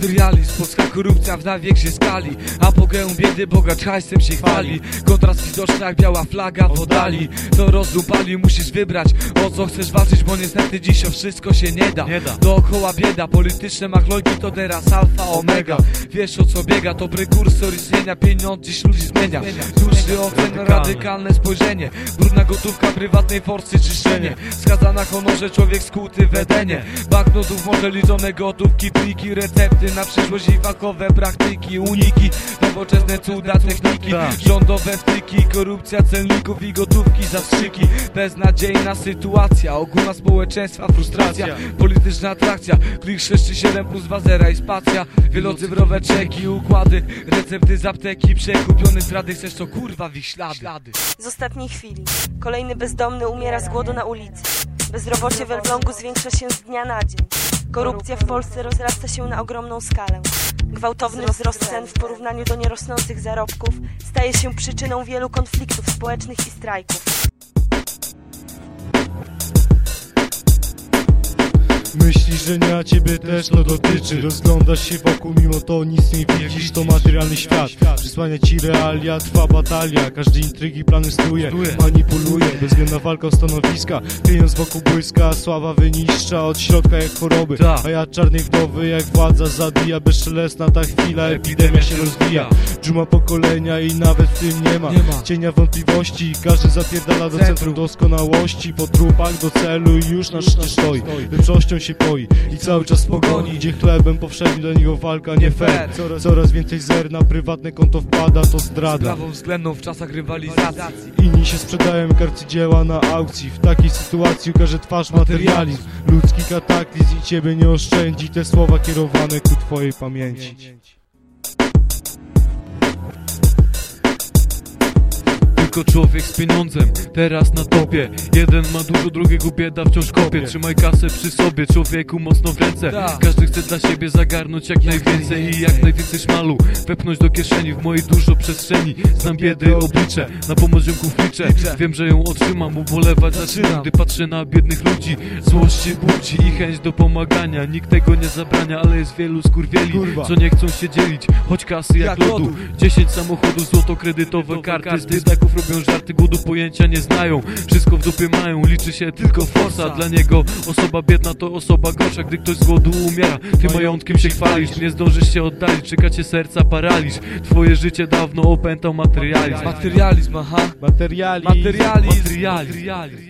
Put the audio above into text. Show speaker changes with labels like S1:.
S1: Materializm, polska korupcja w największej skali. Apogeum biedy, bogacz hajsem się chwali. Kontrast widoczny jak biała flaga w oddali. To rozdupali, musisz wybrać o co chcesz walczyć Bo niestety dziś o wszystko się nie da. Dookoła bieda, polityczne machlojki to teraz alfa, omega. Wiesz o co biega, to prekursor istnienia Pieniądz dziś ludzi zmienia. Słuszny ocen, radykalne spojrzenie. Brudna gotówka prywatnej forsy czyszczenie. Skazana honorze człowiek skuty w Edenie. Banknotów może liczone gotówki, pliki, recepty na przyszłość i fakowe praktyki Uniki, nowoczesne cuda, techniki
S2: Tak.
S1: Rządowe wtyki, korupcja celników i gotówki, zastrzyki Beznadziejna sytuacja, ogólna społeczeństwa, frustracja Polityczna atrakcja, klik 6 czy 7 plus 2 zera i spacja Wielocyfrowe czeki, układy, recepty z apteki Przekupiony zdrady, chcesz to kurwa w ich ślady
S3: Z ostatniej chwili. Kolejny bezdomny umiera z głodu na ulicy. Bezrobocie w Elblągu zwiększa się z dnia na dzień. Korupcja w Polsce rozrasta się na ogromną skalę. Gwałtowny wzrost cen w porównaniu do nierosnących zarobków staje się przyczyną wielu konfliktów społecznych i strajków.
S4: Myślisz, że nie, a ciebie też to dotyczy? Rozglądasz się wokół, mimo to nic nie widzisz. To materialny świat, przysłania ci realia Trwa batalia, każdy intrygi plany stuje Manipuluje, bezwzględna walka o stanowiska. Pieniądz wokół błyska, sława wyniszcza Od środka jak choroby,
S1: Tak.
S4: a ja czarnej wdowy Jak władza zabija, bezszelestna ta chwila Epidemia się rozwija, dżuma pokolenia I nawet w tym nie ma, cienia wątpliwości. Każdy zapierdala do
S1: Centrum.
S4: centrum doskonałości. Po trupach do celu i już na szczycie stoi. Lepszością się poi i cały czas pogoni. Gdzie chlebem powszedni dla niego walka nie fair. Coraz, coraz więcej zer na prywatne konto wpada to zdrada.
S1: Prawą względną w czasach rywalizacji.
S4: Inni się sprzedają jak arcydzieła na aukcji. W takiej sytuacji ukaże twarz materializm. Ludzki kataklizm i ciebie nie oszczędzi. Te słowa kierowane ku twojej pamięci
S2: Tylko człowiek z pieniądzem, teraz na topie. Jeden ma dużo, drugiego bieda wciąż kopie. Trzymaj kasę przy sobie, człowieku mocno w ręce.
S1: Tak.
S2: Każdy chce dla siebie zagarnąć jak najwięcej I jak najwięcej szmalu. Wepchnąć do kieszeni W mojej dużo przestrzeni. Znam biedy oblicze, na pomoc ziomków liczę. Wiem, że ją otrzymam, ubolewać zaczynam. Gdy patrzę na biednych ludzi Złość się budzi i chęć do pomagania. Nikt tego nie zabrania, ale jest wielu skurwieli. Co nie chcą się dzielić, choć kasy jak,
S1: Jak lodu.
S2: 10 samochodów, złoto kredytowe karty Z biedaków robią żarty, głodu pojęcia nie znają. Wszystko w dupie mają, liczy się tylko forsa Dla niego osoba biedna to osoba gorsza Gdy ktoś z głodu umiera, ty majątkiem się chwalisz. Nie zdążysz się oddalić, czeka cię serca paraliż. Twoje życie dawno opętał materializm.
S1: Materializm, aha.
S4: Materializm.
S1: Materializm.
S2: Materializm